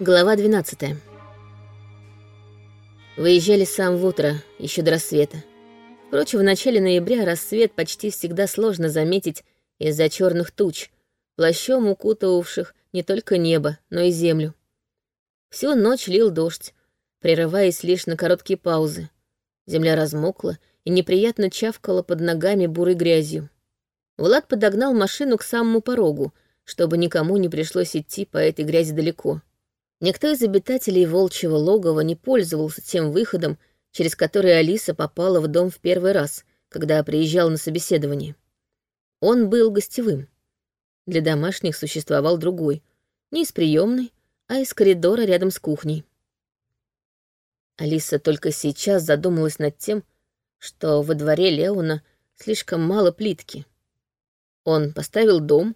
Глава 12. Выезжали с самого утра, еще до рассвета. Впрочем, в начале ноября рассвет почти всегда сложно заметить из-за черных туч, плащом укутывавших не только небо, но и землю. Всю ночь лил дождь, прерываясь лишь на короткие паузы. Земля размокла и неприятно чавкала под ногами бурой грязью. Влад подогнал машину к самому порогу, чтобы никому не пришлось идти по этой грязи далеко. Никто из обитателей волчьего логова не пользовался тем выходом, через который Алиса попала в дом в первый раз, когда приезжала на собеседование. Он был гостевым. Для домашних существовал другой, не из приемной, а из коридора рядом с кухней. Алиса только сейчас задумалась над тем, что во дворе Леона слишком мало плитки. Он поставил дом,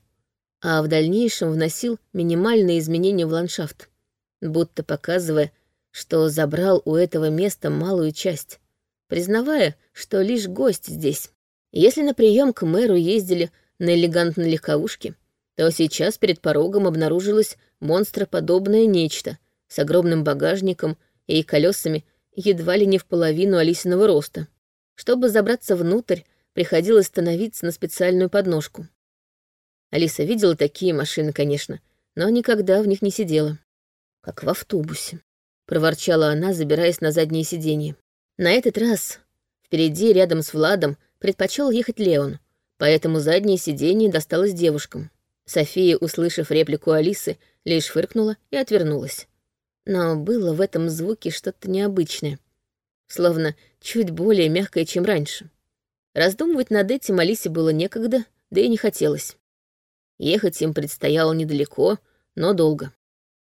а в дальнейшем вносил минимальные изменения в ландшафт, будто показывая, что забрал у этого места малую часть, признавая, что лишь гость здесь. Если на прием к мэру ездили на элегантной легковушке, то сейчас перед порогом обнаружилось монстроподобное нечто с огромным багажником и колесами едва ли не в половину Алисиного роста. Чтобы забраться внутрь, приходилось становиться на специальную подножку. Алиса видела такие машины, конечно, но никогда в них не сидела. Как в автобусе. Проворчала она, забираясь на заднее сиденье. На этот раз впереди, рядом с Владом, предпочел ехать Леон, поэтому заднее сиденье досталось девушкам. София, услышав реплику Алисы, лишь фыркнула и отвернулась но было в этом звуке что-то необычное, словно чуть более мягкое, чем раньше. Раздумывать над этим Алисе было некогда, да и не хотелось. Ехать им предстояло недалеко, но долго.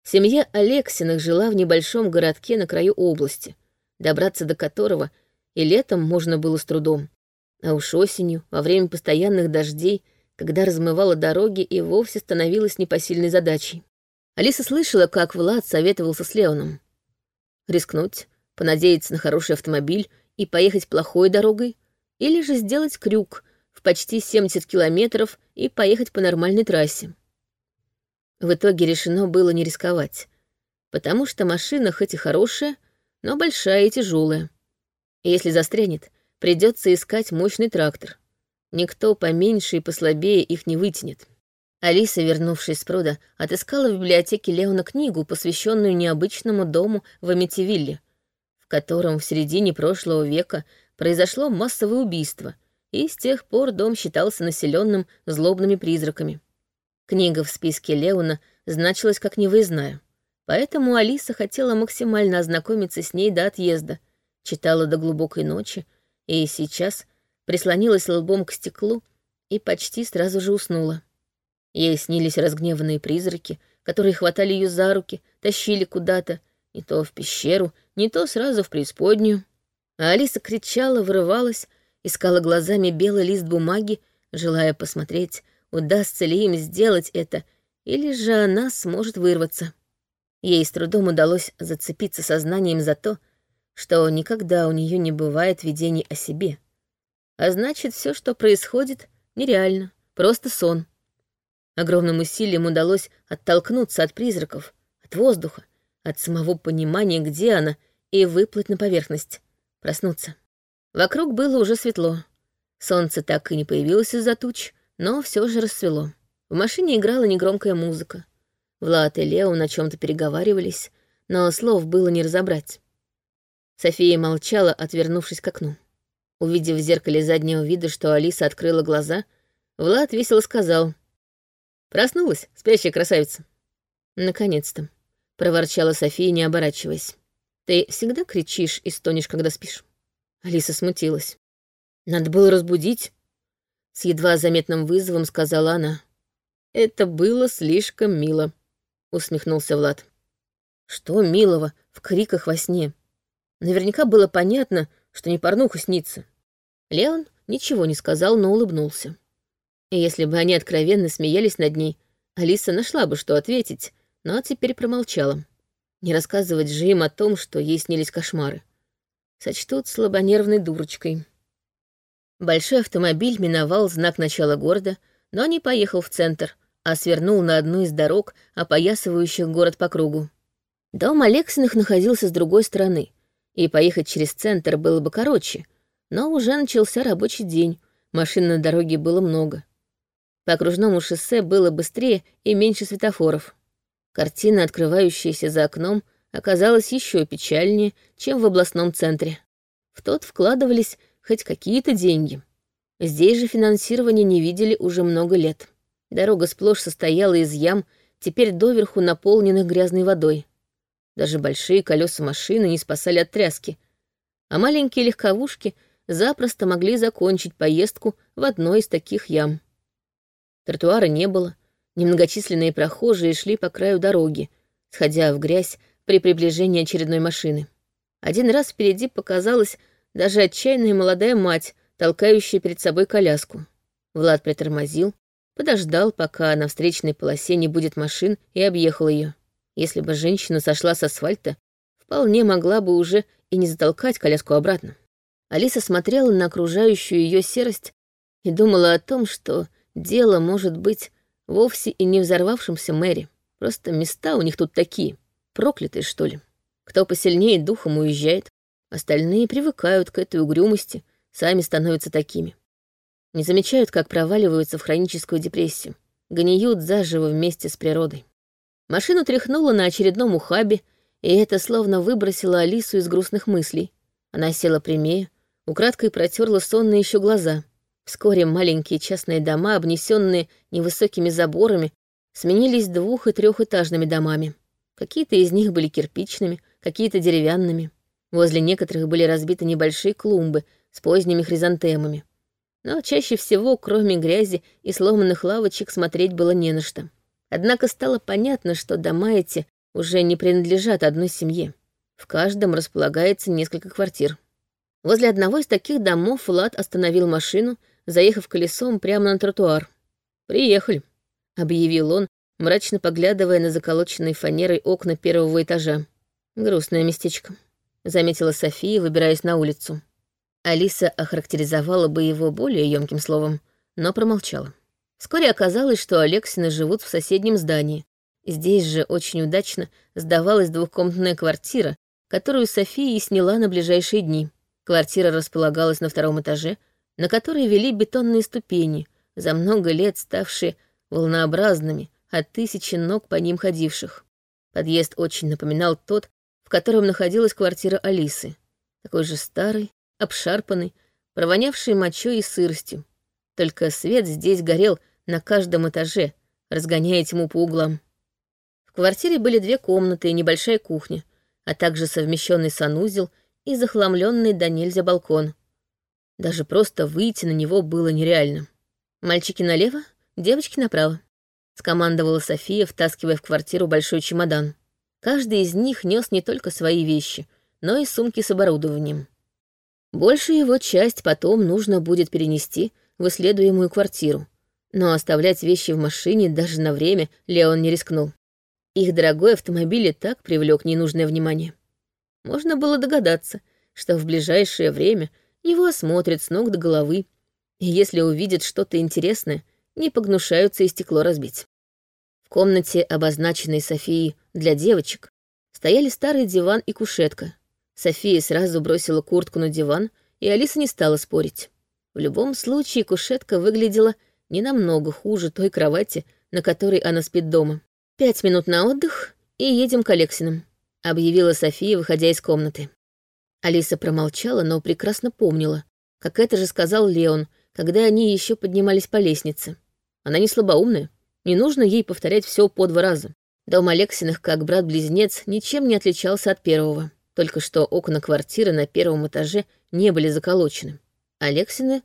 Семья Алексиных жила в небольшом городке на краю области, добраться до которого и летом можно было с трудом. А уж осенью, во время постоянных дождей, когда размывало дороги, и вовсе становилось непосильной задачей. Алиса слышала, как Влад советовался с Леоном. Рискнуть, понадеяться на хороший автомобиль и поехать плохой дорогой, или же сделать крюк в почти 70 километров и поехать по нормальной трассе. В итоге решено было не рисковать, потому что машина хоть и хорошая, но большая и тяжелая. Если застрянет, придется искать мощный трактор. Никто поменьше и послабее их не вытянет. Алиса, вернувшись с пруда, отыскала в библиотеке Леона книгу, посвященную необычному дому в Амитивилле, в котором в середине прошлого века произошло массовое убийство, и с тех пор дом считался населенным злобными призраками. Книга в списке Леона значилась как невыездная, поэтому Алиса хотела максимально ознакомиться с ней до отъезда, читала до глубокой ночи и сейчас прислонилась лбом к стеклу и почти сразу же уснула. Ей снились разгневанные призраки, которые хватали ее за руки, тащили куда-то, не то в пещеру, не то сразу в преисподнюю. А Алиса кричала, вырывалась, искала глазами белый лист бумаги, желая посмотреть, удастся ли им сделать это, или же она сможет вырваться. Ей с трудом удалось зацепиться сознанием за то, что никогда у нее не бывает видений о себе. А значит, все, что происходит, нереально, просто сон. Огромным усилием удалось оттолкнуться от призраков, от воздуха, от самого понимания, где она, и выплыть на поверхность, проснуться. Вокруг было уже светло. Солнце так и не появилось из-за туч, но все же расцвело. В машине играла негромкая музыка. Влад и Лео на чем то переговаривались, но слов было не разобрать. София молчала, отвернувшись к окну. Увидев в зеркале заднего вида, что Алиса открыла глаза, Влад весело сказал — Проснулась, спящая красавица. Наконец-то, проворчала София, не оборачиваясь. Ты всегда кричишь и стонешь, когда спишь? Алиса смутилась. Надо было разбудить. С едва заметным вызовом сказала она. Это было слишком мило, усмехнулся Влад. Что милого в криках во сне? Наверняка было понятно, что не порнуха снится. Леон ничего не сказал, но улыбнулся. И если бы они откровенно смеялись над ней, Алиса нашла бы, что ответить, но теперь промолчала. Не рассказывать же им о том, что ей снились кошмары. Сочтут слабонервной дурочкой. Большой автомобиль миновал знак начала города, но не поехал в центр, а свернул на одну из дорог, опоясывающих город по кругу. Дом Алексиных находился с другой стороны, и поехать через центр было бы короче, но уже начался рабочий день, машин на дороге было много. По окружному шоссе было быстрее и меньше светофоров. Картина, открывающаяся за окном, оказалась еще печальнее, чем в областном центре. В тот вкладывались хоть какие-то деньги. Здесь же финансирование не видели уже много лет. Дорога сплошь состояла из ям, теперь доверху наполненных грязной водой. Даже большие колеса машины не спасали от тряски, а маленькие легковушки запросто могли закончить поездку в одной из таких ям. Тротуара не было, немногочисленные прохожие шли по краю дороги, сходя в грязь при приближении очередной машины. Один раз впереди показалась даже отчаянная молодая мать, толкающая перед собой коляску. Влад притормозил, подождал, пока на встречной полосе не будет машин, и объехал ее. Если бы женщина сошла с асфальта, вполне могла бы уже и не затолкать коляску обратно. Алиса смотрела на окружающую ее серость и думала о том, что дело может быть вовсе и не взорвавшемся Мэри. Просто места у них тут такие, проклятые, что ли. Кто посильнее духом уезжает, остальные привыкают к этой угрюмости, сами становятся такими. Не замечают, как проваливаются в хроническую депрессию, гниют заживо вместе с природой. Машину тряхнуло на очередном ухабе, и это словно выбросило Алису из грустных мыслей. Она села прямее, украдкой протерла сонные еще глаза. Вскоре маленькие частные дома, обнесенные невысокими заборами, сменились двух- и трехэтажными домами. Какие-то из них были кирпичными, какие-то деревянными. Возле некоторых были разбиты небольшие клумбы с поздними хризантемами. Но чаще всего, кроме грязи и сломанных лавочек, смотреть было не на что. Однако стало понятно, что дома эти уже не принадлежат одной семье. В каждом располагается несколько квартир. Возле одного из таких домов Влад остановил машину, заехав колесом прямо на тротуар. «Приехали», — объявил он, мрачно поглядывая на заколоченные фанерой окна первого этажа. «Грустное местечко», — заметила София, выбираясь на улицу. Алиса охарактеризовала бы его более емким словом, но промолчала. Вскоре оказалось, что Алексины живут в соседнем здании. Здесь же очень удачно сдавалась двухкомнатная квартира, которую София сняла на ближайшие дни. Квартира располагалась на втором этаже, на которой вели бетонные ступени, за много лет ставшие волнообразными от тысячи ног по ним ходивших. Подъезд очень напоминал тот, в котором находилась квартира Алисы. Такой же старый, обшарпанный, провонявший мочой и сыростью. Только свет здесь горел на каждом этаже, разгоняя тьму по углам. В квартире были две комнаты и небольшая кухня, а также совмещенный санузел и захламленный до нельзя балкон. Даже просто выйти на него было нереально. «Мальчики налево, девочки направо», — скомандовала София, втаскивая в квартиру большой чемодан. Каждый из них нес не только свои вещи, но и сумки с оборудованием. Большую его часть потом нужно будет перенести — в исследуемую квартиру. Но оставлять вещи в машине даже на время Леон не рискнул. Их дорогой автомобиль и так привлек ненужное внимание. Можно было догадаться, что в ближайшее время его осмотрят с ног до головы, и если увидят что-то интересное, не погнушаются и стекло разбить. В комнате, обозначенной Софией для девочек, стояли старый диван и кушетка. София сразу бросила куртку на диван, и Алиса не стала спорить. В любом случае кушетка выглядела не намного хуже той кровати, на которой она спит дома. «Пять минут на отдых и едем к Алексинам», — объявила София, выходя из комнаты. Алиса промолчала, но прекрасно помнила, как это же сказал Леон, когда они еще поднимались по лестнице. Она не слабоумная, не нужно ей повторять все по два раза. Дом Алексиных, как брат-близнец, ничем не отличался от первого, только что окна квартиры на первом этаже не были заколочены. Алексины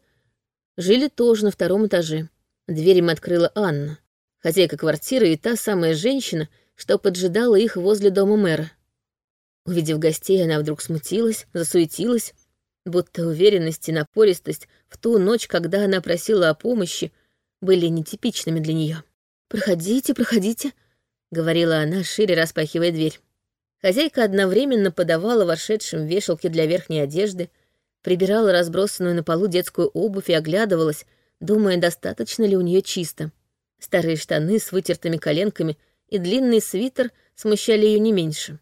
жили тоже на втором этаже. Дверь им открыла Анна, хозяйка квартиры и та самая женщина, что поджидала их возле дома мэра. Увидев гостей, она вдруг смутилась, засуетилась, будто уверенность и напористость в ту ночь, когда она просила о помощи, были нетипичными для нее. «Проходите, проходите», — говорила она, шире распахивая дверь. Хозяйка одновременно подавала вошедшим вешалки для верхней одежды, прибирала разбросанную на полу детскую обувь и оглядывалась, думая, достаточно ли у нее чисто. Старые штаны с вытертыми коленками и длинный свитер смущали ее не меньше.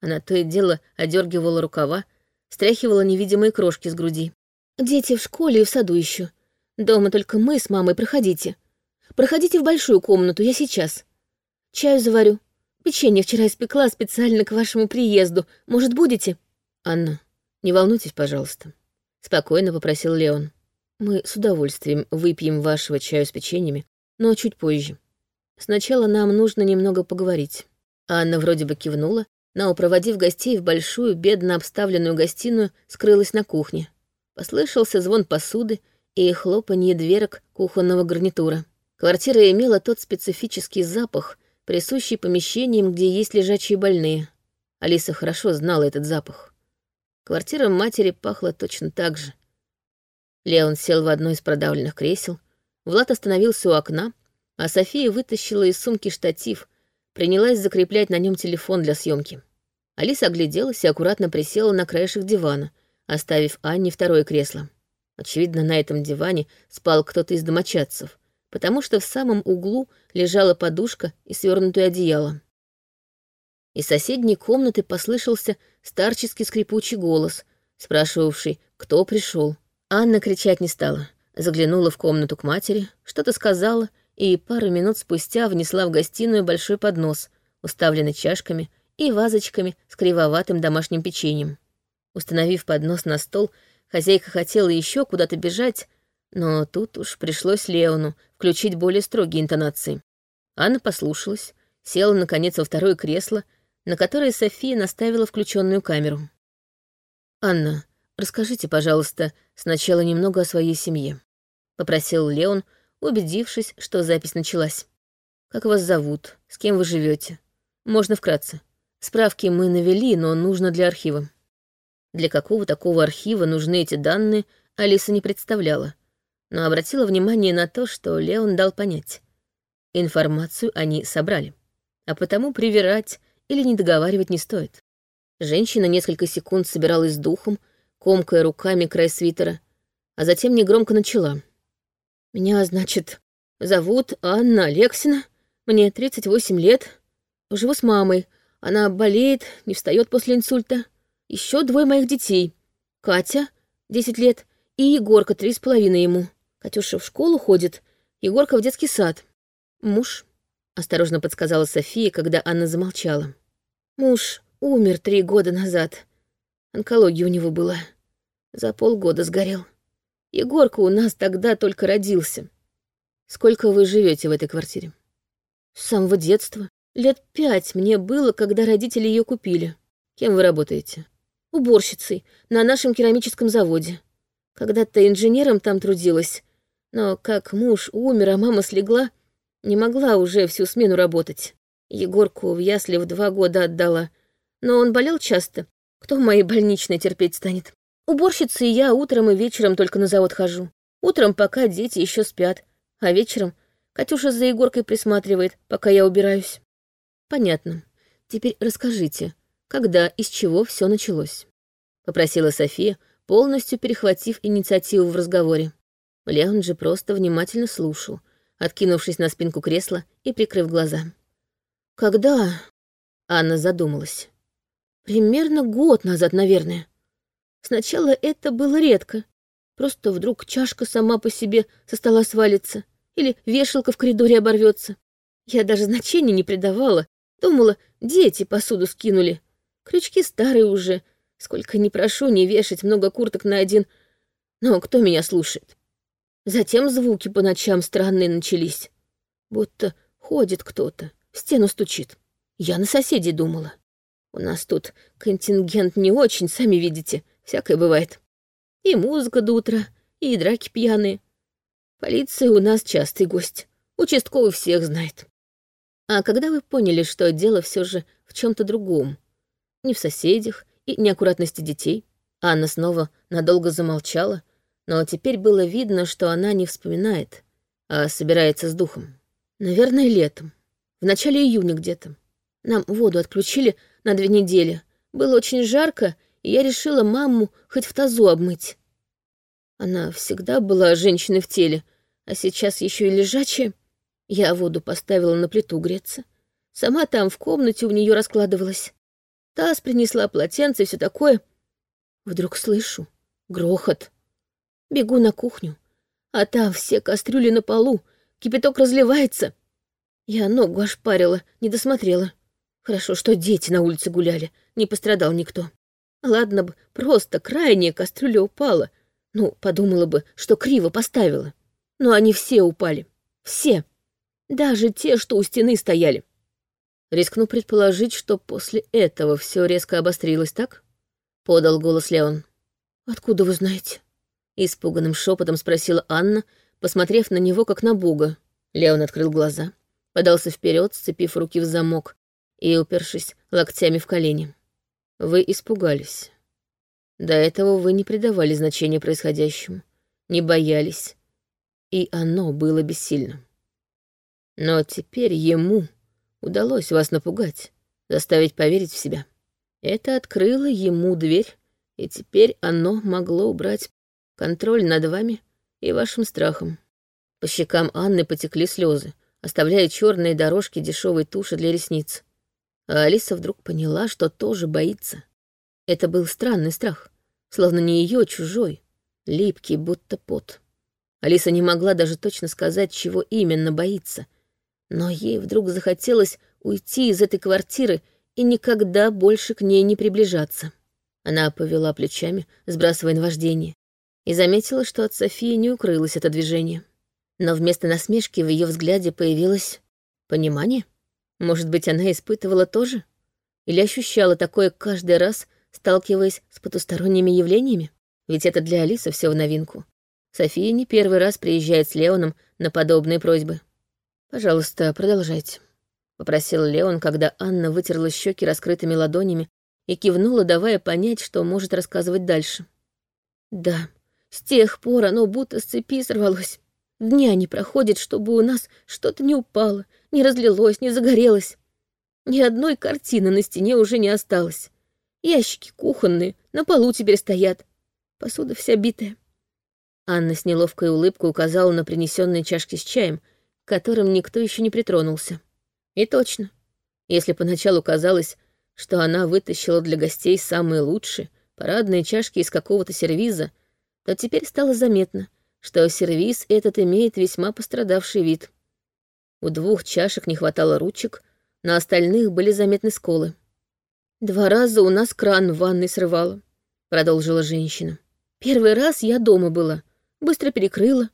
Она то и дело одергивала рукава, стряхивала невидимые крошки с груди. «Дети в школе и в саду еще. Дома только мы с мамой, проходите. Проходите в большую комнату, я сейчас. Чаю заварю. Печенье вчера испекла специально к вашему приезду. Может, будете?» «Анна, не волнуйтесь, пожалуйста», — спокойно попросил Леон. «Мы с удовольствием выпьем вашего чаю с печеньями, но чуть позже. Сначала нам нужно немного поговорить». Анна вроде бы кивнула, но, проводив гостей в большую, бедно обставленную гостиную, скрылась на кухне. Послышался звон посуды и хлопанье дверок кухонного гарнитура. Квартира имела тот специфический запах, присущий помещениям, где есть лежачие больные. Алиса хорошо знала этот запах. Квартира матери пахла точно так же. Леон сел в одно из продавленных кресел, Влад остановился у окна, а София вытащила из сумки штатив, принялась закреплять на нем телефон для съемки. Алиса огляделась и аккуратно присела на краешек дивана, оставив Анне второе кресло. Очевидно, на этом диване спал кто-то из домочадцев, потому что в самом углу лежала подушка и свернутое одеяло. Из соседней комнаты послышался старческий скрипучий голос, спрашивавший, кто пришел. Анна кричать не стала. Заглянула в комнату к матери, что-то сказала и пару минут спустя внесла в гостиную большой поднос, уставленный чашками и вазочками с кривоватым домашним печеньем. Установив поднос на стол, хозяйка хотела еще куда-то бежать, но тут уж пришлось Леону включить более строгие интонации. Анна послушалась, села, наконец, во второе кресло, на которое София наставила включенную камеру. «Анна, расскажите, пожалуйста, сначала немного о своей семье», — попросил Леон, убедившись, что запись началась. «Как вас зовут? С кем вы живете? Можно вкратце. Справки мы навели, но нужно для архива. Для какого такого архива нужны эти данные, Алиса не представляла, но обратила внимание на то, что Леон дал понять. Информацию они собрали, а потому привирать или не договаривать не стоит. Женщина несколько секунд собиралась с духом, комкая руками край свитера, а затем негромко начала. «Меня, значит, зовут Анна Алексина, мне 38 лет, живу с мамой, она болеет, не встает после инсульта. Еще двое моих детей. Катя, 10 лет, и Егорка, три с половиной ему. Катюша в школу ходит, Егорка в детский сад. Муж, осторожно подсказала София, когда Анна замолчала. Муж умер три года назад. Онкология у него была. За полгода сгорел. Егорка у нас тогда только родился. Сколько вы живете в этой квартире? С самого детства. Лет пять мне было, когда родители ее купили. Кем вы работаете? Уборщицей на нашем керамическом заводе. Когда-то инженером там трудилась, но как муж умер, а мама слегла, не могла уже всю смену работать. Егорку в ясли в два года отдала, но он болел часто. Кто в моей больничной терпеть станет? Уборщицей я утром и вечером только на завод хожу. Утром, пока дети еще спят, а вечером Катюша за Егоркой присматривает, пока я убираюсь. Понятно. Теперь расскажите, когда и с чего все началось? Попросила София, полностью перехватив инициативу в разговоре. Леон же просто внимательно слушал, откинувшись на спинку кресла и прикрыв глаза. «Когда?» — Анна задумалась. «Примерно год назад, наверное. Сначала это было редко. Просто вдруг чашка сама по себе со стола свалится или вешалка в коридоре оборвется. Я даже значения не придавала, Думала, дети посуду скинули. Крючки старые уже. Сколько не прошу не вешать много курток на один. Но кто меня слушает? Затем звуки по ночам странные начались. Будто ходит кто-то, в стену стучит. Я на соседей думала. У нас тут контингент не очень, сами видите, всякое бывает. И музыка до утра, и драки пьяные. Полиция у нас частый гость. Участковый всех знает. А когда вы поняли, что дело все же в чем-то другом? Не в соседях и неаккуратности детей? Анна снова надолго замолчала, но теперь было видно, что она не вспоминает, а собирается с духом. Наверное, летом. В начале июня где-то. Нам воду отключили на две недели. Было очень жарко, и я решила маму хоть в тазу обмыть. Она всегда была женщиной в теле, а сейчас еще и лежачая. Я воду поставила на плиту греться. Сама там в комнате у нее раскладывалась. Таз принесла полотенце и все такое. Вдруг слышу грохот. Бегу на кухню, а там все кастрюли на полу, кипяток разливается. Я ногу ошпарила, не досмотрела. Хорошо, что дети на улице гуляли, не пострадал никто. Ладно бы, просто крайняя кастрюля упала. Ну, подумала бы, что криво поставила. Но они все упали. Все. Даже те, что у стены стояли. Рискну предположить, что после этого все резко обострилось, так? Подал голос Леон. Откуда вы знаете? Испуганным шепотом спросила Анна, посмотрев на него как на бога. Леон открыл глаза, подался вперед, сцепив руки в замок и упершись локтями в колени. Вы испугались. До этого вы не придавали значения происходящему, не боялись, и оно было бессильно. Но теперь ему удалось вас напугать, заставить поверить в себя. Это открыло ему дверь, и теперь оно могло убрать контроль над вами и вашим страхом. По щекам Анны потекли слезы, оставляя черные дорожки дешевой туши для ресниц. А Алиса вдруг поняла, что тоже боится. Это был странный страх, словно не ее чужой, липкий, будто пот. Алиса не могла даже точно сказать, чего именно боится. Но ей вдруг захотелось уйти из этой квартиры и никогда больше к ней не приближаться. Она повела плечами, сбрасывая наваждение, и заметила, что от Софии не укрылось это движение. Но вместо насмешки в ее взгляде появилось понимание. Может быть, она испытывала тоже? Или ощущала такое каждый раз, сталкиваясь с потусторонними явлениями? Ведь это для Алисы все в новинку. София не первый раз приезжает с Леоном на подобные просьбы. «Пожалуйста, продолжайте», — попросил Леон, когда Анна вытерла щеки раскрытыми ладонями и кивнула, давая понять, что может рассказывать дальше. «Да, с тех пор оно будто с цепи сорвалось. Дня не проходит, чтобы у нас что-то не упало, не разлилось, не загорелось. Ни одной картины на стене уже не осталось. Ящики кухонные на полу теперь стоят. Посуда вся битая. Анна с неловкой улыбкой указала на принесенные чашки с чаем, к которым никто еще не притронулся. И точно. Если поначалу казалось, что она вытащила для гостей самые лучшие, парадные чашки из какого-то сервиза, то теперь стало заметно, что сервиз этот имеет весьма пострадавший вид. У двух чашек не хватало ручек, на остальных были заметны сколы. «Два раза у нас кран в ванной срывало», — продолжила женщина. «Первый раз я дома была, быстро перекрыла,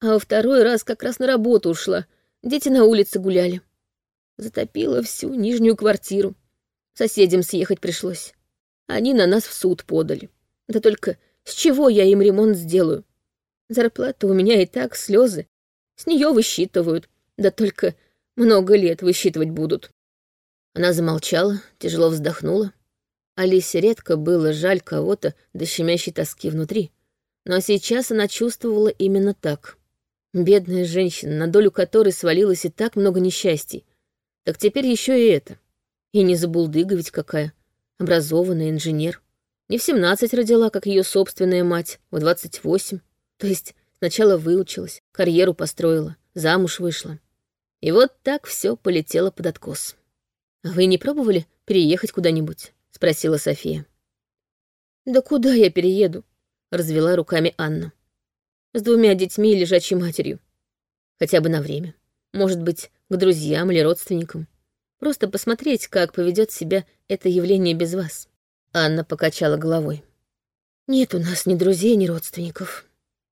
а во второй раз как раз на работу ушла, дети на улице гуляли. Затопила всю нижнюю квартиру. Соседям съехать пришлось. Они на нас в суд подали. Да только с чего я им ремонт сделаю? Зарплата у меня и так слезы. С нее высчитывают. Да только много лет высчитывать будут. Она замолчала, тяжело вздохнула. Алисе редко было жаль кого-то до щемящей тоски внутри. Но сейчас она чувствовала именно так. Бедная женщина, на долю которой свалилось и так много несчастий. Так теперь еще и это. И не забулдыга ведь какая. Образованный инженер. Не в семнадцать родила, как ее собственная мать, в двадцать восемь. То есть сначала выучилась, карьеру построила, замуж вышла. И вот так все полетело под откос. «А вы не пробовали переехать куда-нибудь?» — спросила София. «Да куда я перееду?» — развела руками Анна. «С двумя детьми и лежачей матерью. Хотя бы на время. Может быть, к друзьям или родственникам. Просто посмотреть, как поведет себя это явление без вас». Анна покачала головой. «Нет у нас ни друзей, ни родственников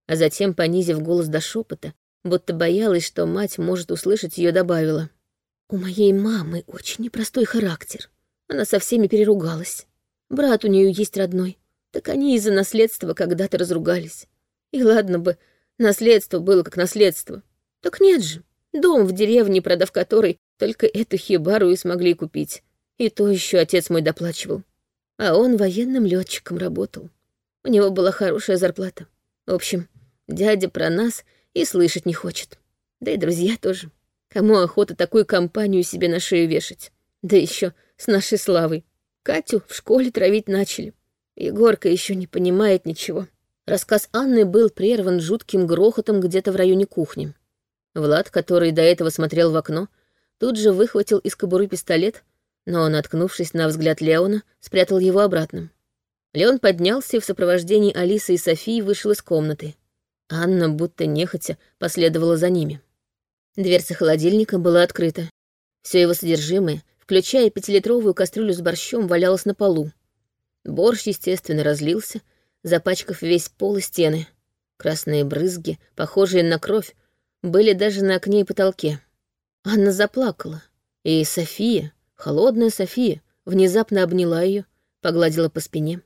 а затем, понизив голос до шепота, будто боялась, что мать может услышать, ее добавила. «У моей мамы очень непростой характер. Она со всеми переругалась. Брат у нее есть родной. Так они из-за наследства когда-то разругались. И ладно бы, наследство было как наследство. Так нет же. Дом в деревне, продав который, только эту хибару и смогли купить. И то еще отец мой доплачивал. А он военным летчиком работал. У него была хорошая зарплата. В общем, Дядя про нас и слышать не хочет. Да и друзья тоже. Кому охота такую компанию себе на шею вешать? Да еще с нашей славой. Катю в школе травить начали. Егорка еще не понимает ничего. Рассказ Анны был прерван жутким грохотом где-то в районе кухни. Влад, который до этого смотрел в окно, тут же выхватил из кобуры пистолет, но, наткнувшись на взгляд Леона, спрятал его обратно. Леон поднялся и в сопровождении Алисы и Софии вышел из комнаты. Анна, будто нехотя, последовала за ними. Дверца холодильника была открыта. Все его содержимое, включая пятилитровую кастрюлю с борщом, валялось на полу. Борщ, естественно, разлился, запачкав весь пол и стены. Красные брызги, похожие на кровь, были даже на окне и потолке. Анна заплакала, и София, холодная София, внезапно обняла ее, погладила по спине.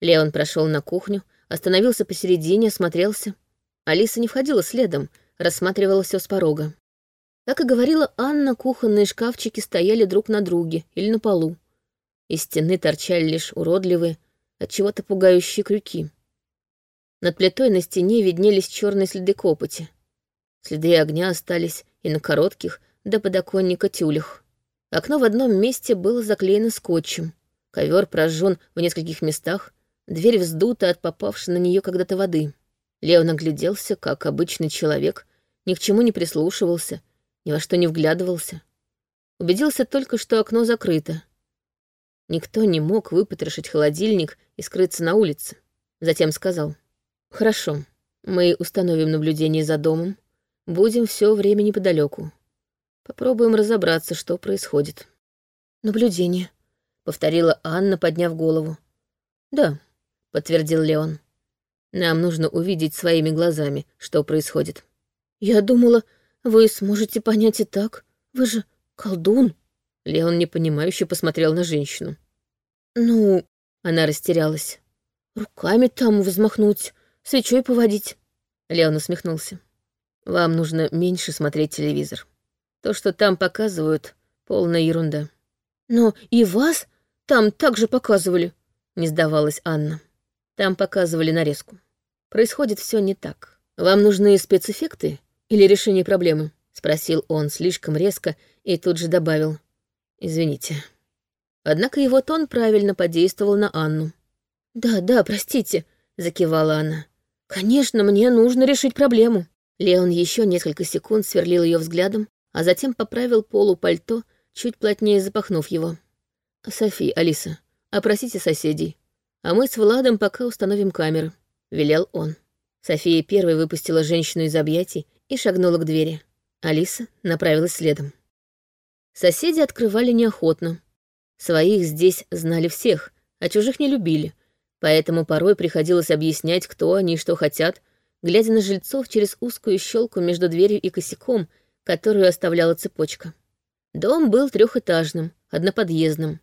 Леон прошел на кухню, остановился посередине, осмотрелся. Алиса не входила следом, рассматривала все с порога. Как и говорила Анна, кухонные шкафчики стояли друг на друге или на полу. Из стены торчали лишь уродливые, от чего-то пугающие крюки. Над плитой на стене виднелись черные следы копоти. Следы огня остались и на коротких до подоконника тюлях. Окно в одном месте было заклеено скотчем. Ковер прожжен в нескольких местах, дверь вздута от попавшей на нее когда-то воды. Леон огляделся, как обычный человек, ни к чему не прислушивался, ни во что не вглядывался. Убедился только, что окно закрыто. Никто не мог выпотрошить холодильник и скрыться на улице. Затем сказал, «Хорошо, мы установим наблюдение за домом, будем все время неподалеку. Попробуем разобраться, что происходит». «Наблюдение», — повторила Анна, подняв голову. «Да», — подтвердил Леон. «Нам нужно увидеть своими глазами, что происходит». «Я думала, вы сможете понять и так. Вы же колдун». Леон непонимающе посмотрел на женщину. «Ну...» — она растерялась. «Руками там взмахнуть, свечой поводить». Леон усмехнулся. «Вам нужно меньше смотреть телевизор. То, что там показывают, полная ерунда». «Но и вас там также показывали», — не сдавалась Анна. «Там показывали нарезку. Происходит все не так. Вам нужны спецэффекты или решение проблемы?» — спросил он слишком резко и тут же добавил. «Извините». Однако его тон правильно подействовал на Анну. «Да, да, простите», — закивала она. «Конечно, мне нужно решить проблему». Леон еще несколько секунд сверлил ее взглядом, а затем поправил полу пальто, чуть плотнее запахнув его. «Софи, Алиса, опросите соседей, а мы с Владом пока установим камеры», — велел он. София первой выпустила женщину из объятий и шагнула к двери. Алиса направилась следом. Соседи открывали неохотно. Своих здесь знали всех, а чужих не любили, поэтому порой приходилось объяснять, кто они и что хотят, глядя на жильцов через узкую щелку между дверью и косяком, которую оставляла цепочка. Дом был трехэтажным, одноподъездным.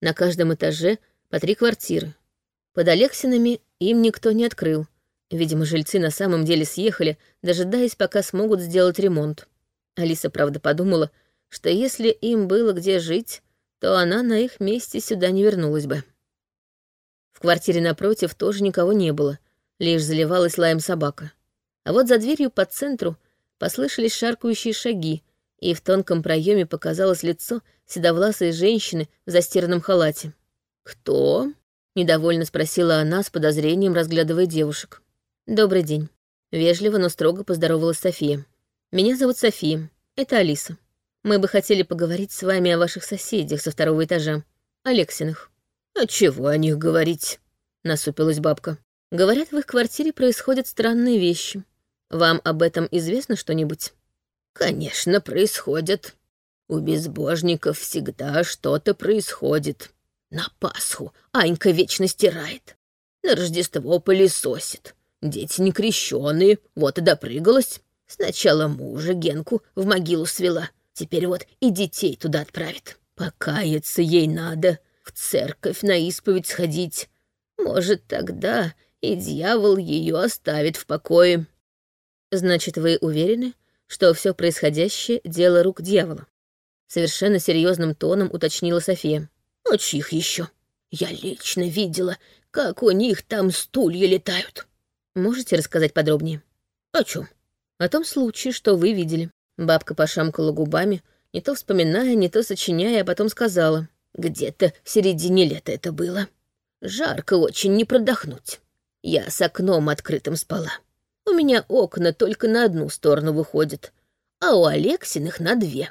На каждом этаже по три квартиры. Под Алексинами им никто не открыл. Видимо, жильцы на самом деле съехали, дожидаясь, пока смогут сделать ремонт. Алиса, правда, подумала, что если им было где жить, то она на их месте сюда не вернулась бы. В квартире напротив тоже никого не было, лишь заливалась лаем собака. А вот за дверью по центру послышались шаркающие шаги, и в тонком проеме показалось лицо седовласой женщины в застиранном халате. «Кто?» — недовольно спросила она с подозрением, разглядывая девушек. «Добрый день». Вежливо, но строго поздоровалась София. «Меня зовут София. Это Алиса. Мы бы хотели поговорить с вами о ваших соседях со второго этажа, Алексиных». «А чего о них говорить?» — насупилась бабка. «Говорят, в их квартире происходят странные вещи. Вам об этом известно что-нибудь?» «Конечно, происходят. У безбожников всегда что-то происходит. На Пасху Анька вечно стирает. На Рождество пылесосит. Дети не крещеные, вот и допрыгалась. Сначала мужа Генку в могилу свела, теперь вот и детей туда отправит. Покаяться ей надо, в церковь на исповедь сходить. Может, тогда и дьявол ее оставит в покое. Значит, вы уверены, что все происходящее — дело рук дьявола? Совершенно серьезным тоном уточнила София. А чьих еще? Я лично видела, как у них там стулья летают. Можете рассказать подробнее? О чем? О том случае, что вы видели. Бабка пошамкала губами, не то вспоминая, не то сочиняя, а потом сказала. Где-то в середине лета это было. Жарко очень, не продохнуть. Я с окном открытым спала. У меня окна только на одну сторону выходят, а у Алексиных на две.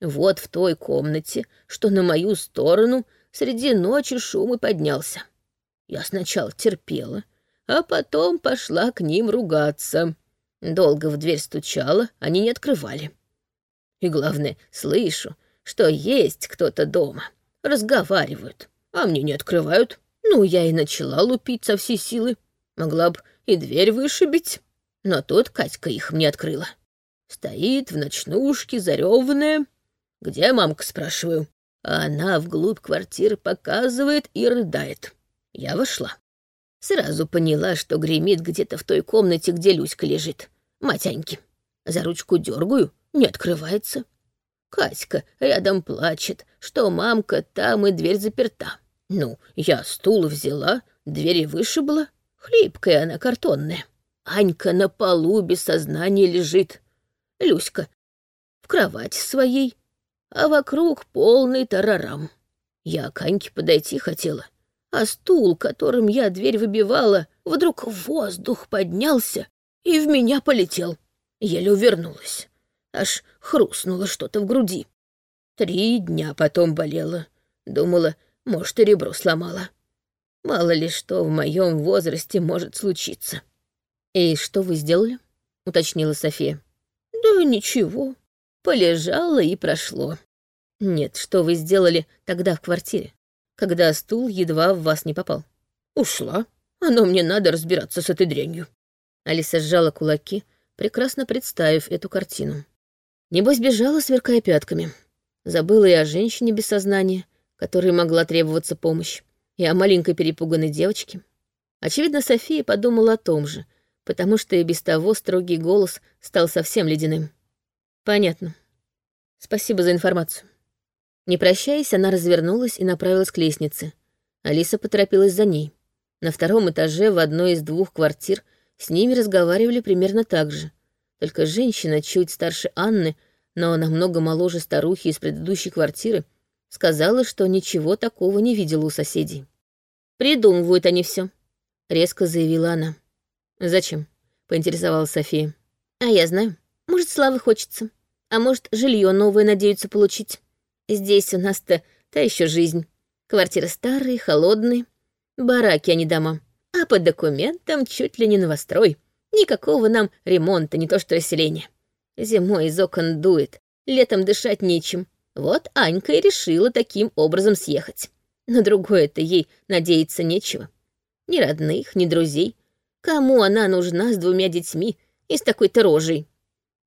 Вот в той комнате, что на мою сторону, среди ночи шум и поднялся. Я сначала терпела, а потом пошла к ним ругаться. Долго в дверь стучала, они не открывали. И главное, слышу, что есть кто-то дома. Разговаривают, а мне не открывают. Ну, я и начала лупить со всей силы. Могла бы и дверь вышибить. Но тут Катька их мне открыла. Стоит в ночнушке, зареванная. «Где мамка?» — спрашиваю. А она вглубь квартиры показывает и рыдает. Я вошла. Сразу поняла, что гремит где-то в той комнате, где Люська лежит. Мать Аньки. За ручку дергаю, не открывается. Катька рядом плачет, что мамка там и дверь заперта. Ну, я стул взяла, двери вышибла. Хлипкая она, картонная. Анька на полу без сознания лежит. Люська в кровати своей, а вокруг полный тарарам. Я к Аньке подойти хотела, а стул, которым я дверь выбивала, вдруг воздух поднялся и в меня полетел. Еле увернулась. Аж хрустнуло что-то в груди. Три дня потом болела. Думала, может, и ребро сломала. Мало ли что в моем возрасте может случиться. «И что вы сделали?» — уточнила София. «Да ничего. Полежала и прошло». «Нет, что вы сделали тогда в квартире, когда стул едва в вас не попал?» «Ушла. Оно мне надо разбираться с этой дрянью». Алиса сжала кулаки, прекрасно представив эту картину. Небось, бежала, сверкая пятками. Забыла и о женщине без сознания, которой могла требоваться помощь и о маленькой перепуганной девочке. Очевидно, София подумала о том же, потому что и без того строгий голос стал совсем ледяным. «Понятно. Спасибо за информацию». Не прощаясь, она развернулась и направилась к лестнице. Алиса поторопилась за ней. На втором этаже в одной из двух квартир с ними разговаривали примерно так же. Только женщина, чуть старше Анны, но намного моложе старухи из предыдущей квартиры, Сказала, что ничего такого не видела у соседей. «Придумывают они все, резко заявила она. «Зачем?» — поинтересовалась София. «А я знаю. Может, славы хочется. А может, жилье новое надеются получить. Здесь у нас-то та еще жизнь. Квартиры старые, холодные. Бараки, а не дома. А по документам чуть ли не новострой. Никакого нам ремонта, не то что расселения. Зимой из окон дует, летом дышать нечем. Вот Анька и решила таким образом съехать. На другое-то ей надеяться нечего. Ни родных, ни друзей. Кому она нужна с двумя детьми и с такой-то рожей?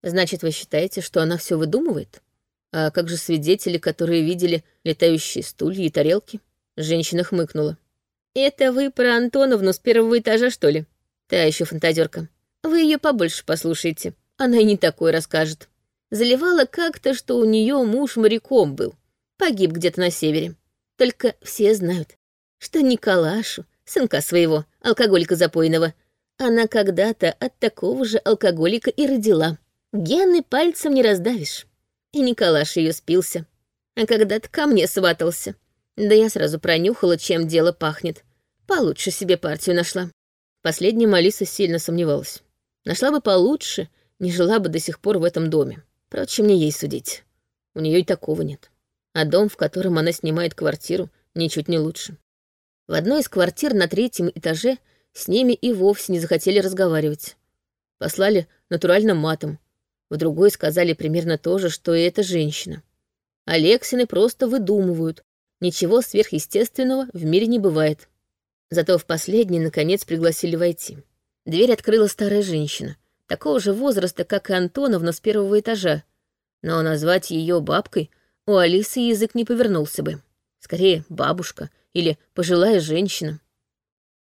Значит, вы считаете, что она все выдумывает? А как же свидетели, которые видели летающие стулья и тарелки? Женщина хмыкнула. Это вы про Антоновну с первого этажа, что ли? Та еще фантазерка. Вы ее побольше послушайте. Она и не такое расскажет. Заливала как-то, что у нее муж моряком был. Погиб где-то на севере. Только все знают, что Николашу, сынка своего, алкоголика запойного, она когда-то от такого же алкоголика и родила. Гены пальцем не раздавишь. И Николаш ее спился. А когда-то ко мне сватался. Да я сразу пронюхала, чем дело пахнет. Получше себе партию нашла. Последним Алиса сильно сомневалась. Нашла бы получше, не жила бы до сих пор в этом доме. Впрочем, не ей судить. У нее и такого нет. А дом, в котором она снимает квартиру, ничуть не лучше. В одной из квартир на третьем этаже с ними и вовсе не захотели разговаривать. Послали натуральным матом. В другой сказали примерно то же, что и эта женщина. Алексины просто выдумывают. Ничего сверхъестественного в мире не бывает. Зато в последний, наконец, пригласили войти. Дверь открыла старая женщина — такого же возраста, как и Антоновна с первого этажа, но назвать ее бабкой у Алисы язык не повернулся бы. Скорее, бабушка или пожилая женщина.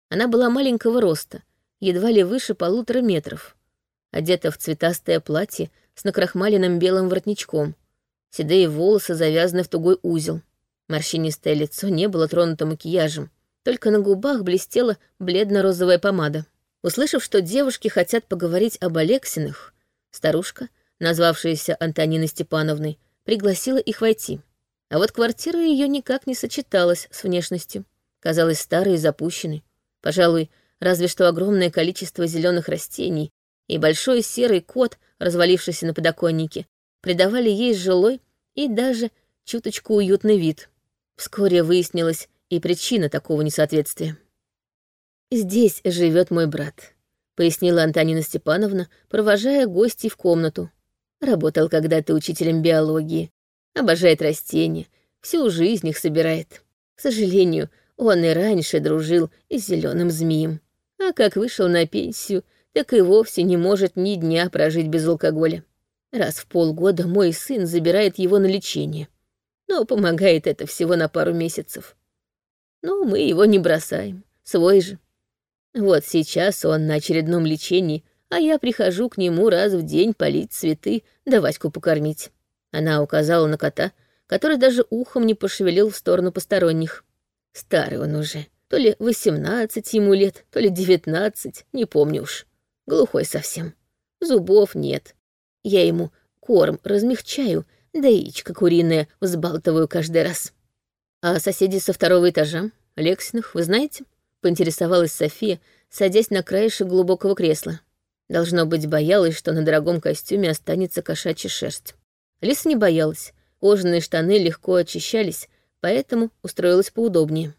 Она была маленького роста, едва ли выше полутора метров, одета в цветастое платье с накрахмаленным белым воротничком, седые волосы завязаны в тугой узел. Морщинистое лицо не было тронуто макияжем, только на губах блестела бледно-розовая помада. Услышав, что девушки хотят поговорить об Алексиных, старушка, назвавшаяся Антониной Степановной, пригласила их войти. А вот квартира ее никак не сочеталась с внешностью. Казалась старой и запущенной. Пожалуй, разве что огромное количество зеленых растений и большой серый кот, развалившийся на подоконнике, придавали ей жилой и даже чуточку уютный вид. Вскоре выяснилась и причина такого несоответствия. «Здесь живет мой брат», — пояснила Антонина Степановна, провожая гостей в комнату. Работал когда-то учителем биологии, обожает растения, всю жизнь их собирает. К сожалению, он и раньше дружил с зеленым змеем. А как вышел на пенсию, так и вовсе не может ни дня прожить без алкоголя. Раз в полгода мой сын забирает его на лечение. Но помогает это всего на пару месяцев. Но мы его не бросаем, свой же. Вот сейчас он на очередном лечении, а я прихожу к нему раз в день полить цветы, да Ваську покормить. Она указала на кота, который даже ухом не пошевелил в сторону посторонних. Старый он уже. То ли восемнадцать ему лет, то ли девятнадцать, не помню уж. Глухой совсем. Зубов нет. Я ему корм размягчаю, да яичко куриное взбалтываю каждый раз. А соседи со второго этажа, Лексиных, вы знаете? Поинтересовалась София, садясь на краешек глубокого кресла. Должно быть, боялась, что на дорогом костюме останется кошачья шерсть. Лиса не боялась. Кожаные штаны легко очищались, поэтому устроилась поудобнее.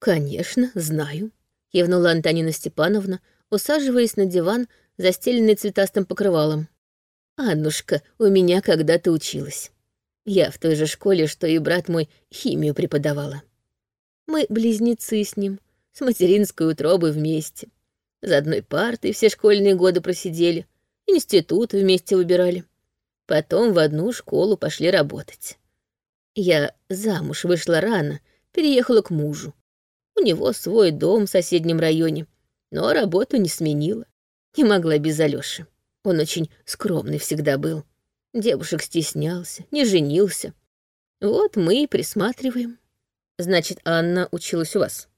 «Конечно, знаю», — кивнула Антонина Степановна, усаживаясь на диван, застеленный цветастым покрывалом. «Аннушка у меня когда-то училась. Я в той же школе, что и брат мой, химию преподавала. Мы близнецы с ним, с материнской утробой вместе. За одной партой все школьные годы просидели, институт вместе выбирали. Потом в одну школу пошли работать. Я замуж вышла рано, переехала к мужу. У него свой дом в соседнем районе, но работу не сменила. Не могла без Алёши. Он очень скромный всегда был. Девушек стеснялся, не женился. Вот мы и присматриваем. Значит, Анна училась у вас.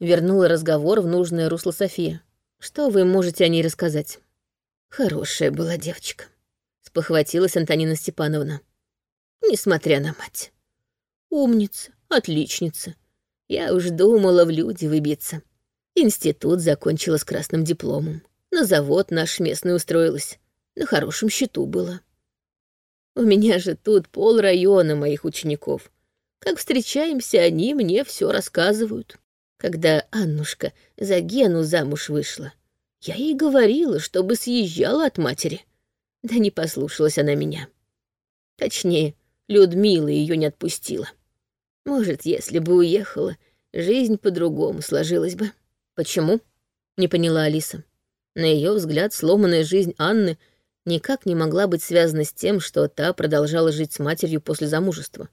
Вернула разговор в нужное русло София. Что вы можете о ней рассказать? Хорошая была девочка спохватилась Антонина Степановна. Несмотря на мать. Умница, отличница. Я уж думала в люди выбиться. Институт закончила с красным дипломом. На завод наш местный устроилась. На хорошем счету было. У меня же тут пол района моих учеников. Как встречаемся, они мне все рассказывают. Когда Аннушка за Гену замуж вышла, я ей говорила, чтобы съезжала от матери. Да не послушалась она меня. Точнее, Людмила ее не отпустила. Может, если бы уехала, жизнь по-другому сложилась бы. Почему? Не поняла Алиса. На ее взгляд, сломанная жизнь Анны никак не могла быть связана с тем, что та продолжала жить с матерью после замужества.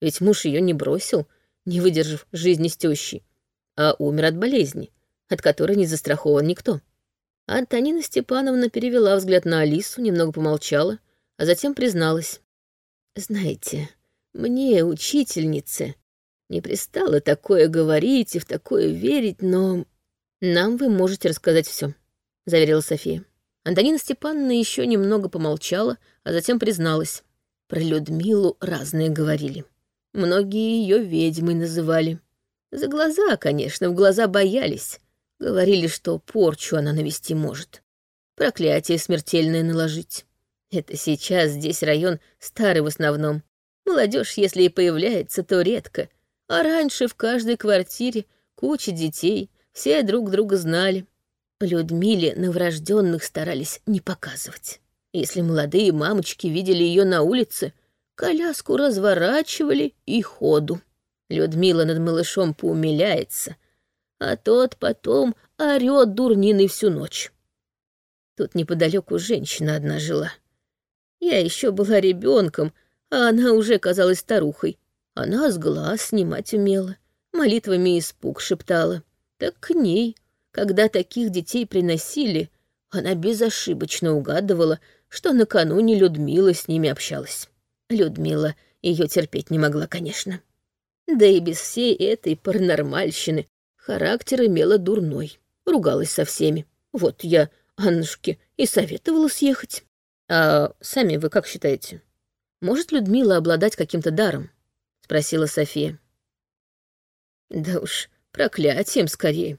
Ведь муж ее не бросил, не выдержав жизни с тещей, а умер от болезни, от которой не застрахован никто. Антонина Степановна перевела взгляд на Алису, немного помолчала, а затем призналась. «Знаете, мне, учительнице, не пристало такое говорить и в такое верить, но нам вы можете рассказать все, заверила София. Антонина Степановна еще немного помолчала, а затем призналась. Про Людмилу разные говорили. Многие ее ведьмой называли. За глаза, конечно, в глаза боялись, Говорили, что порчу она навести может. Проклятие смертельное наложить. Это сейчас здесь район старый в основном. Молодежь, если и появляется, то редко. А раньше в каждой квартире куча детей, все друг друга знали. Людмиле новорожденных старались не показывать. Если молодые мамочки видели ее на улице, коляску разворачивали и ходу. Людмила над малышом поумиляется — а тот потом орёт дурниной всю ночь. Тут неподалеку женщина одна жила. Я еще была ребенком, а она уже казалась старухой. Она с глаз снимать умела, молитвами испуг шептала. Так к ней, когда таких детей приносили, она безошибочно угадывала, что накануне Людмила с ними общалась. Людмила ее терпеть не могла, конечно. Да и без всей этой паранормальщины Характер имела дурной, ругалась со всеми. Вот я Аннушке и советовала съехать. А сами вы как считаете? Может Людмила обладать каким-то даром? Спросила София. Да уж, проклятием скорее,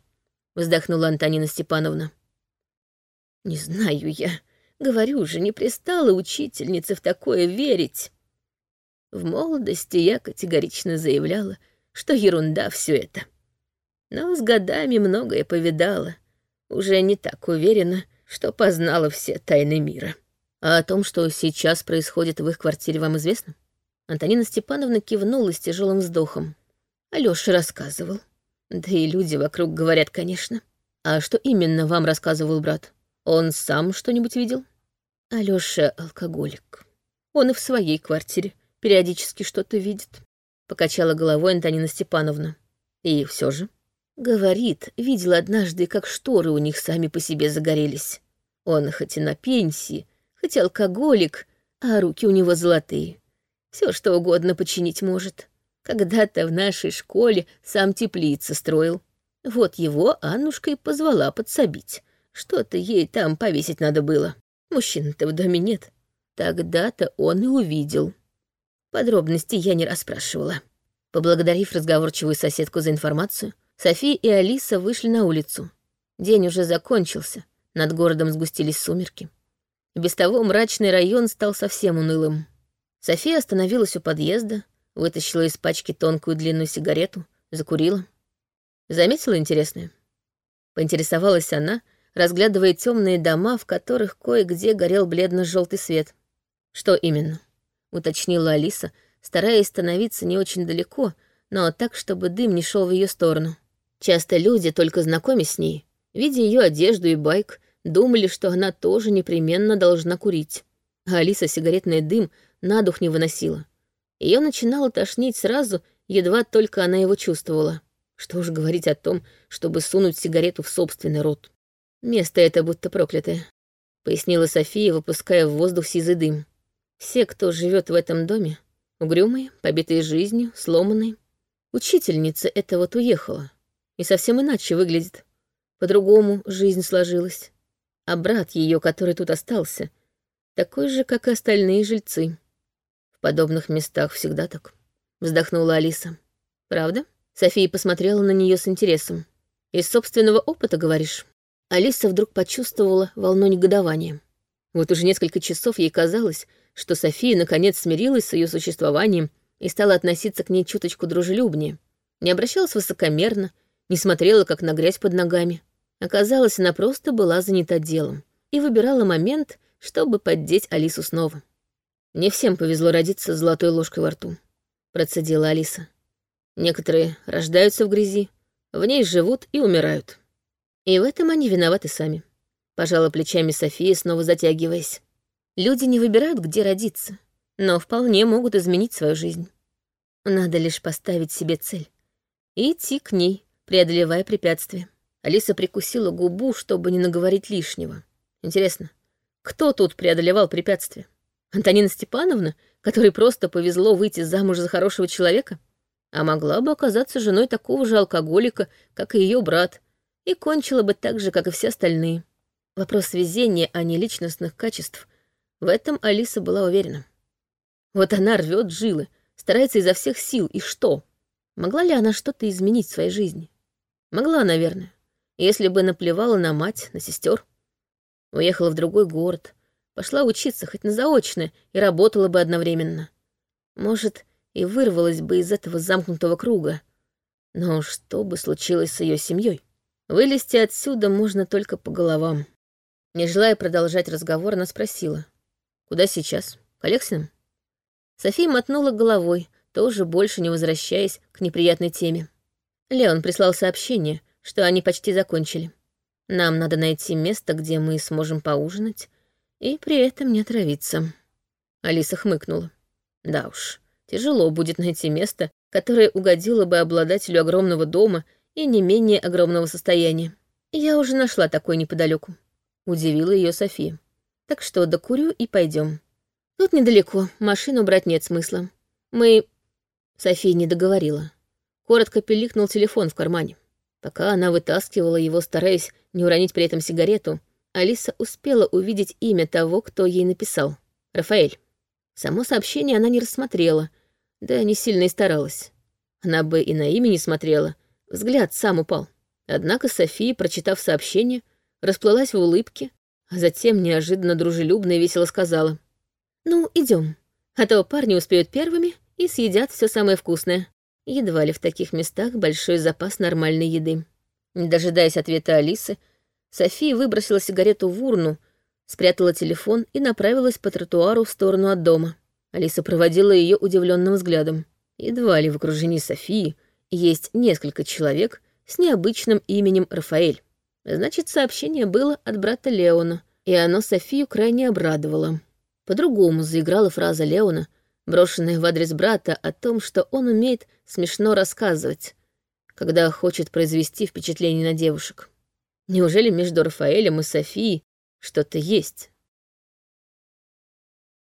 вздохнула Антонина Степановна. Не знаю я. Говорю же, не пристала учительнице в такое верить. В молодости я категорично заявляла, что ерунда все это. Но с годами многое повидала. Уже не так уверена, что познала все тайны мира. А о том, что сейчас происходит в их квартире, вам известно? Антонина Степановна кивнула с тяжелым вздохом. Алёша рассказывал. Да и люди вокруг говорят, конечно. А что именно вам рассказывал брат? Он сам что-нибудь видел? Алёша алкоголик. Он и в своей квартире периодически что-то видит. Покачала головой Антонина Степановна. И все же. Говорит, видел однажды, как шторы у них сами по себе загорелись. Он хоть и на пенсии, хоть алкоголик, а руки у него золотые. Все что угодно починить может. Когда-то в нашей школе сам теплицы строил. Вот его Аннушка и позвала подсобить. Что-то ей там повесить надо было. Мужчин-то в доме нет. Тогда-то он и увидел. Подробностей я не расспрашивала. Поблагодарив разговорчивую соседку за информацию, София и Алиса вышли на улицу. День уже закончился, над городом сгустились сумерки. Без того мрачный район стал совсем унылым. София остановилась у подъезда, вытащила из пачки тонкую длинную сигарету, закурила. Заметила интересное? Поинтересовалась она, разглядывая темные дома, в которых кое-где горел бледно-желтый свет. Что именно? Уточнила Алиса, стараясь становиться не очень далеко, но так, чтобы дым не шел в ее сторону. Часто люди, только знакомясь с ней, видя ее одежду и байк, думали, что она тоже непременно должна курить. А Алиса сигаретный дым на дух не выносила. Ее начинало тошнить сразу, едва только она его чувствовала. Что уж говорить о том, чтобы сунуть сигарету в собственный рот. Место это будто проклятое, пояснила София, выпуская в воздух сизый дым. Все, кто живет в этом доме, угрюмые, побитые жизнью, сломанные. Учительница эта вот уехала, и совсем иначе выглядит. По-другому жизнь сложилась. А брат ее, который тут остался, такой же, как и остальные жильцы. В подобных местах всегда так. Вздохнула Алиса. Правда? София посмотрела на нее с интересом. Из собственного опыта, говоришь? Алиса вдруг почувствовала волну негодования. Вот уже несколько часов ей казалось, что София наконец смирилась с ее существованием и стала относиться к ней чуточку дружелюбнее. Не обращалась высокомерно, не смотрела, как на грязь под ногами. Оказалось, она просто была занята делом и выбирала момент, чтобы поддеть Алису снова. Не всем повезло родиться с золотой ложкой во рту, процедила Алиса. Некоторые рождаются в грязи, в ней живут и умирают. И в этом они виноваты сами. Пожала плечами София, снова затягиваясь. Люди не выбирают, где родиться, но вполне могут изменить свою жизнь. Надо лишь поставить себе цель и идти к ней, преодолевая препятствия. Алиса прикусила губу, чтобы не наговорить лишнего. Интересно, кто тут преодолевал препятствия? Антонина Степановна, которой просто повезло выйти замуж за хорошего человека, а могла бы оказаться женой такого же алкоголика, как и ее брат, и кончила бы так же, как и все остальные. Вопрос везения, а не личностных качеств. В этом Алиса была уверена. Вот она рвет жилы, старается изо всех сил, и что? Могла ли она что-то изменить в своей жизни? Могла, наверное, если бы наплевала на мать, на сестер. Уехала в другой город, Пошла учиться хоть на заочное и работала бы одновременно. Может, и вырвалась бы из этого замкнутого круга. Но что бы случилось с ее семьей? Вылезти отсюда можно только по головам. Не желая продолжать разговор, она спросила. «Куда сейчас? К Алексинам?» София мотнула головой, тоже больше не возвращаясь к неприятной теме. Леон прислал сообщение, что они почти закончили. Нам надо найти место, где мы сможем поужинать, и при этом не отравиться. Алиса хмыкнула. Да уж, тяжело будет найти место, которое угодило бы обладателю огромного дома и не менее огромного состояния. Я уже нашла такой неподалеку. Удивила ее София. Так что докурю и пойдем. Тут недалеко, машину брать нет смысла. Мы... София не договорила. Коротко пиликнул телефон в кармане. Пока она вытаскивала его, стараясь не уронить при этом сигарету, Алиса успела увидеть имя того, кто ей написал. Рафаэль. Само сообщение она не рассмотрела, да не сильно и старалась. Она бы и на имя не смотрела, взгляд сам упал. Однако София, прочитав сообщение, расплылась в улыбке, а затем неожиданно дружелюбно и весело сказала. «Ну, идем, а то парни успеют первыми, и съедят все самое вкусное. Едва ли в таких местах большой запас нормальной еды. Не дожидаясь ответа Алисы, София выбросила сигарету в урну, спрятала телефон и направилась по тротуару в сторону от дома. Алиса проводила ее удивленным взглядом. Едва ли в окружении Софии есть несколько человек с необычным именем Рафаэль. Значит, сообщение было от брата Леона, и оно Софию крайне обрадовало. По-другому заиграла фраза Леона, брошенная в адрес брата о том, что он умеет смешно рассказывать, когда хочет произвести впечатление на девушек. Неужели между Рафаэлем и Софией что-то есть?